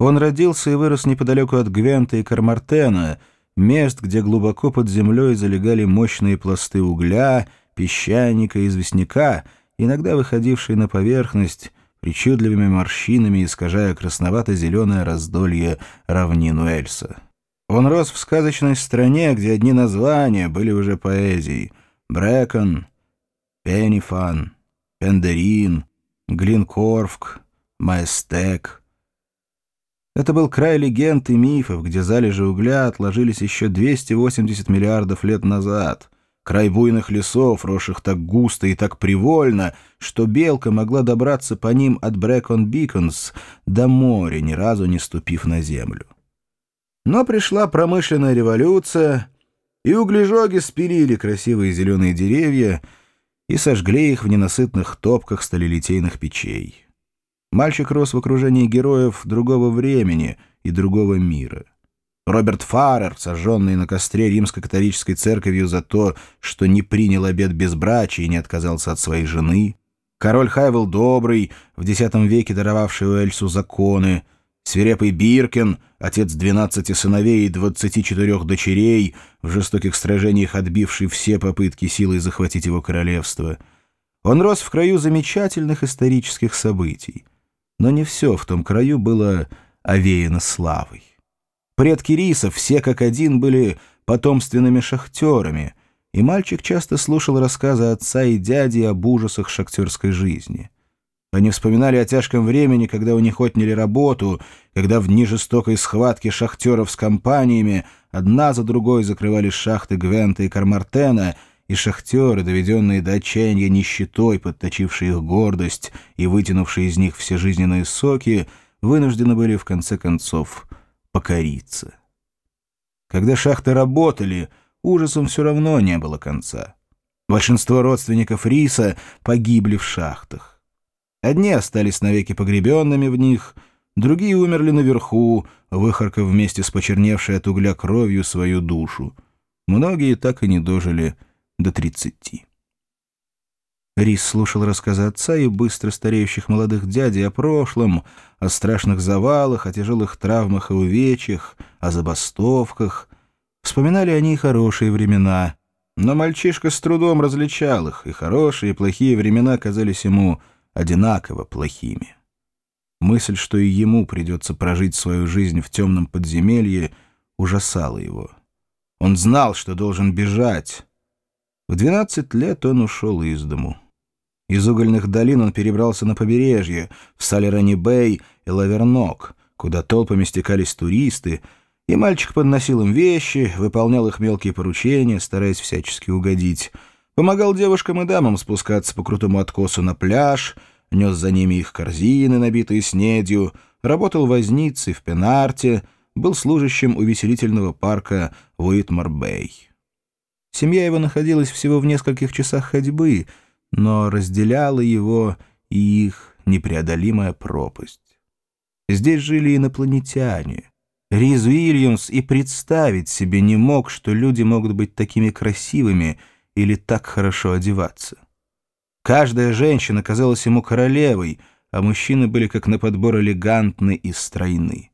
Он родился и вырос неподалеку от Гвента и Кармартена, мест, где глубоко под землей залегали мощные пласты угля, песчаника и известняка, иногда выходившие на поверхность, причудливыми морщинами искажая красновато-зеленое раздолье равнину Эльса. Он рос в сказочной стране, где одни названия были уже поэзией. Брэкон, Пеннифан, Пендерин, Глинкорфк, Маэстек. Это был край легенд и мифов, где залежи угля отложились еще 280 миллиардов лет назад — край буйных лесов, росших так густо и так привольно, что белка могла добраться по ним от Брэкон-Биконс до моря, ни разу не ступив на землю. Но пришла промышленная революция, и углежоги спилили красивые зеленые деревья и сожгли их в ненасытных топках сталелитейных печей. Мальчик рос в окружении героев другого времени и другого мира. Роберт Фаррер, сожженный на костре римско-католической церковью за то, что не принял обет безбрачия и не отказался от своей жены, король Хайвел Добрый, в X веке даровавший Уэльсу законы, свирепый Биркен, отец 12 сыновей и 24 дочерей, в жестоких сражениях отбивший все попытки силой захватить его королевство. Он рос в краю замечательных исторических событий. Но не все в том краю было овеяно славой. Предки Риса все как один были потомственными шахтерами, и мальчик часто слушал рассказы отца и дяди об ужасах шахтерской жизни. Они вспоминали о тяжком времени, когда у них отняли работу, когда в дни жестокой схватки шахтеров с компаниями одна за другой закрывали шахты Гвента и Кармартена, и шахтеры, доведенные до отчаяния нищетой, подточившие их гордость и вытянувшие из них все жизненные соки, вынуждены были в конце концов покориться. Когда шахты работали, ужасом все равно не было конца. Большинство родственников Риса погибли в шахтах. Одни остались навеки погребенными в них, другие умерли наверху, выхаркав вместе с почерневшей от угля кровью свою душу. Многие так и не дожили до тридцати. Рис слушал рассказы отца и быстро стареющих молодых дядей о прошлом, о страшных завалах, о тяжелых травмах и увечьях, о забастовках. Вспоминали они хорошие времена. Но мальчишка с трудом различал их, и хорошие и плохие времена казались ему одинаково плохими. Мысль, что и ему придется прожить свою жизнь в темном подземелье, ужасала его. Он знал, что должен бежать. В двенадцать лет он ушел из дому. Из угольных долин он перебрался на побережье, в Салерани-Бэй и Лавернок, куда толпами стекались туристы, и мальчик подносил им вещи, выполнял их мелкие поручения, стараясь всячески угодить. Помогал девушкам и дамам спускаться по крутому откосу на пляж, нес за ними их корзины, набитые снедью, работал возницей в Пенарте, был служащим увеселительного парка Уитмар-Бэй. Семья его находилась всего в нескольких часах ходьбы — но разделяла его и их непреодолимая пропасть. Здесь жили инопланетяне. Риз Уильямс и представить себе не мог, что люди могут быть такими красивыми или так хорошо одеваться. Каждая женщина казалась ему королевой, а мужчины были как на подбор элегантны и стройны.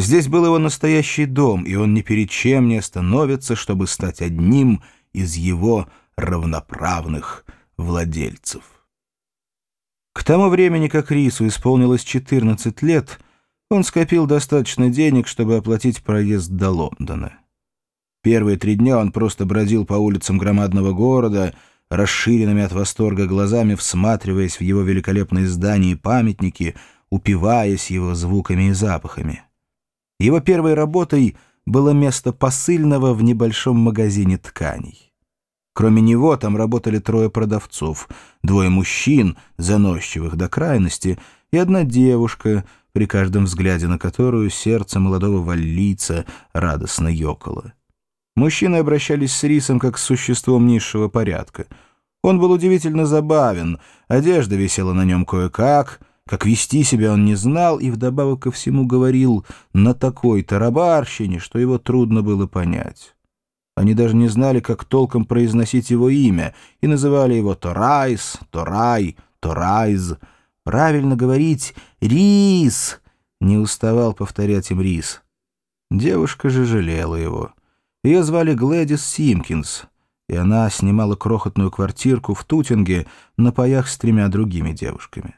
Здесь был его настоящий дом, и он ни перед чем не остановится, чтобы стать одним из его равноправных владельцев. К тому времени, как Рису исполнилось 14 лет, он скопил достаточно денег, чтобы оплатить проезд до Лондона. Первые три дня он просто бродил по улицам громадного города, расширенными от восторга глазами, всматриваясь в его великолепные здания и памятники, упиваясь его звуками и запахами. Его первой работой было место посыльного в небольшом магазине тканей. Кроме него там работали трое продавцов, двое мужчин, заносчивых до крайности, и одна девушка, при каждом взгляде на которую сердце молодого валлийца радостно ёкало. Мужчины обращались с Рисом как с существом низшего порядка. Он был удивительно забавен, одежда висела на нем кое-как, как вести себя он не знал и вдобавок ко всему говорил на такой тарабарщине, что его трудно было понять. Они даже не знали, как толком произносить его имя, и называли его то Райс, то Рай, то Райз. Правильно говорить «Рис», не уставал повторять им Рис. Девушка же жалела его. Ее звали Глэдис Симкинс, и она снимала крохотную квартирку в Тутинге на паях с тремя другими девушками.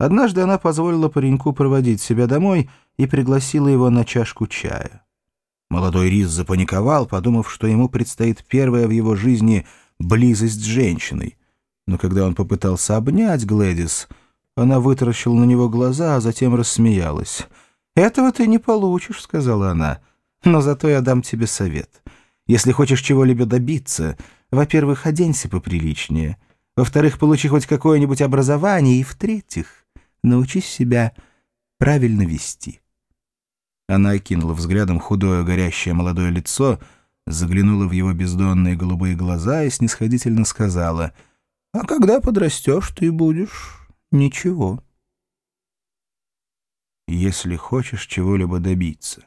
Однажды она позволила пареньку проводить себя домой и пригласила его на чашку чая. Молодой Рис запаниковал, подумав, что ему предстоит первая в его жизни близость с женщиной. Но когда он попытался обнять Глэдис, она вытаращила на него глаза, а затем рассмеялась. «Этого ты не получишь», — сказала она. «Но зато я дам тебе совет. Если хочешь чего-либо добиться, во-первых, оденься поприличнее. Во-вторых, получи хоть какое-нибудь образование. И в-третьих, научись себя правильно вести». Она окинула взглядом худое горящее молодое лицо, заглянула в его бездонные голубые глаза и снисходительно сказала, «А когда подрастешь, ты будешь ничего». Если хочешь чего-либо добиться.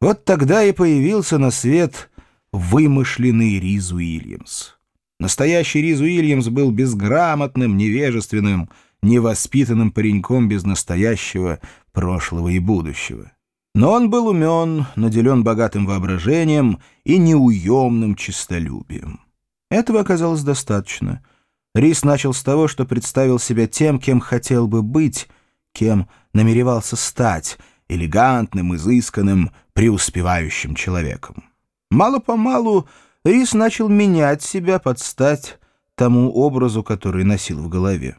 Вот тогда и появился на свет вымышленный Риз Уильямс. Настоящий Риз Уильямс был безграмотным, невежественным, невоспитанным пареньком без настоящего прошлого и будущего. Но он был умен, наделен богатым воображением и неуемным честолюбием. Этого оказалось достаточно. Рис начал с того, что представил себя тем, кем хотел бы быть, кем намеревался стать, элегантным, изысканным, преуспевающим человеком. Мало-помалу Рис начал менять себя под стать тому образу, который носил в голове.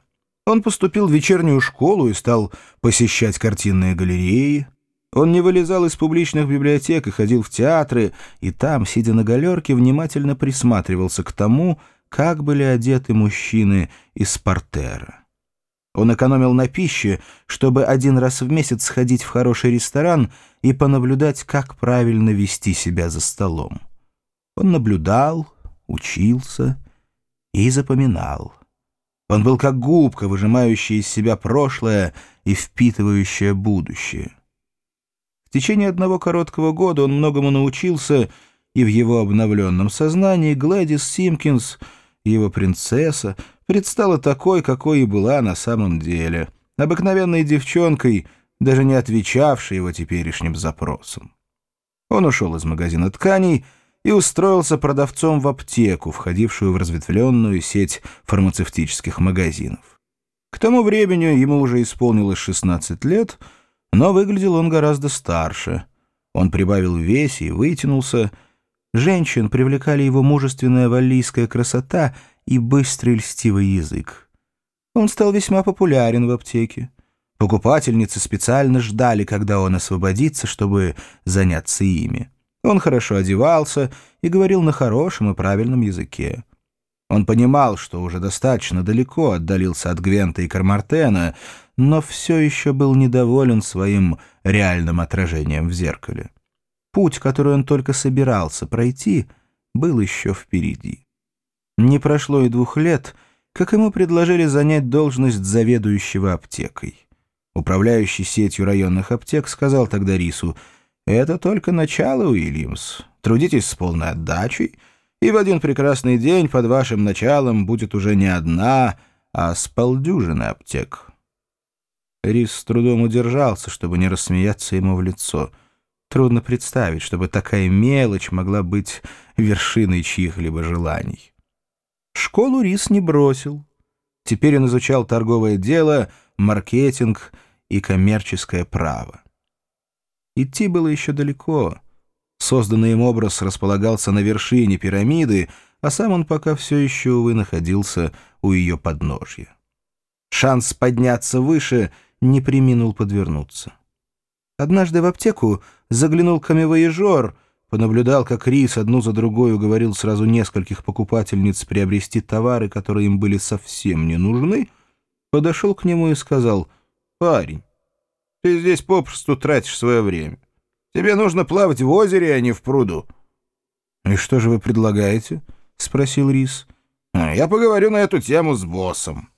Он поступил в вечернюю школу и стал посещать картинные галереи. Он не вылезал из публичных библиотек и ходил в театры, и там, сидя на галерке, внимательно присматривался к тому, как были одеты мужчины из портера. Он экономил на пище, чтобы один раз в месяц сходить в хороший ресторан и понаблюдать, как правильно вести себя за столом. Он наблюдал, учился и запоминал. Он был как губка, выжимающая из себя прошлое и впитывающая будущее. В течение одного короткого года он многому научился, и в его обновленном сознании Глэдис Симкинс, его принцесса, предстала такой, какой и была на самом деле, обыкновенной девчонкой, даже не отвечавшей его теперешним запросам. Он ушел из магазина тканей, и устроился продавцом в аптеку, входившую в разветвленную сеть фармацевтических магазинов. К тому времени ему уже исполнилось 16 лет, но выглядел он гораздо старше. Он прибавил в весе и вытянулся. Женщин привлекали его мужественная валлийская красота и быстрый льстивый язык. Он стал весьма популярен в аптеке. Покупательницы специально ждали, когда он освободится, чтобы заняться ими. Он хорошо одевался и говорил на хорошем и правильном языке. Он понимал, что уже достаточно далеко отдалился от Гвента и Кармартена, но все еще был недоволен своим реальным отражением в зеркале. Путь, который он только собирался пройти, был еще впереди. Не прошло и двух лет, как ему предложили занять должность заведующего аптекой. Управляющий сетью районных аптек сказал тогда Рису — это только начало, Уильямс. Трудитесь с полной отдачей, и в один прекрасный день под вашим началом будет уже не одна, а с полдюжины аптек. Рис с трудом удержался, чтобы не рассмеяться ему в лицо. Трудно представить, чтобы такая мелочь могла быть вершиной чьих-либо желаний. Школу Рис не бросил. Теперь он изучал торговое дело, маркетинг и коммерческое право. Идти было еще далеко. Созданный им образ располагался на вершине пирамиды, а сам он пока все еще, увы, находился у ее подножья. Шанс подняться выше не приминул подвернуться. Однажды в аптеку заглянул камевоежор, понаблюдал, как Рис одну за другой уговорил сразу нескольких покупательниц приобрести товары, которые им были совсем не нужны, подошел к нему и сказал «Парень, ты здесь попросту тратишь свое время. Тебе нужно плавать в озере, а не в пруду». «И что же вы предлагаете?» — спросил Рис. «Я поговорю на эту тему с боссом».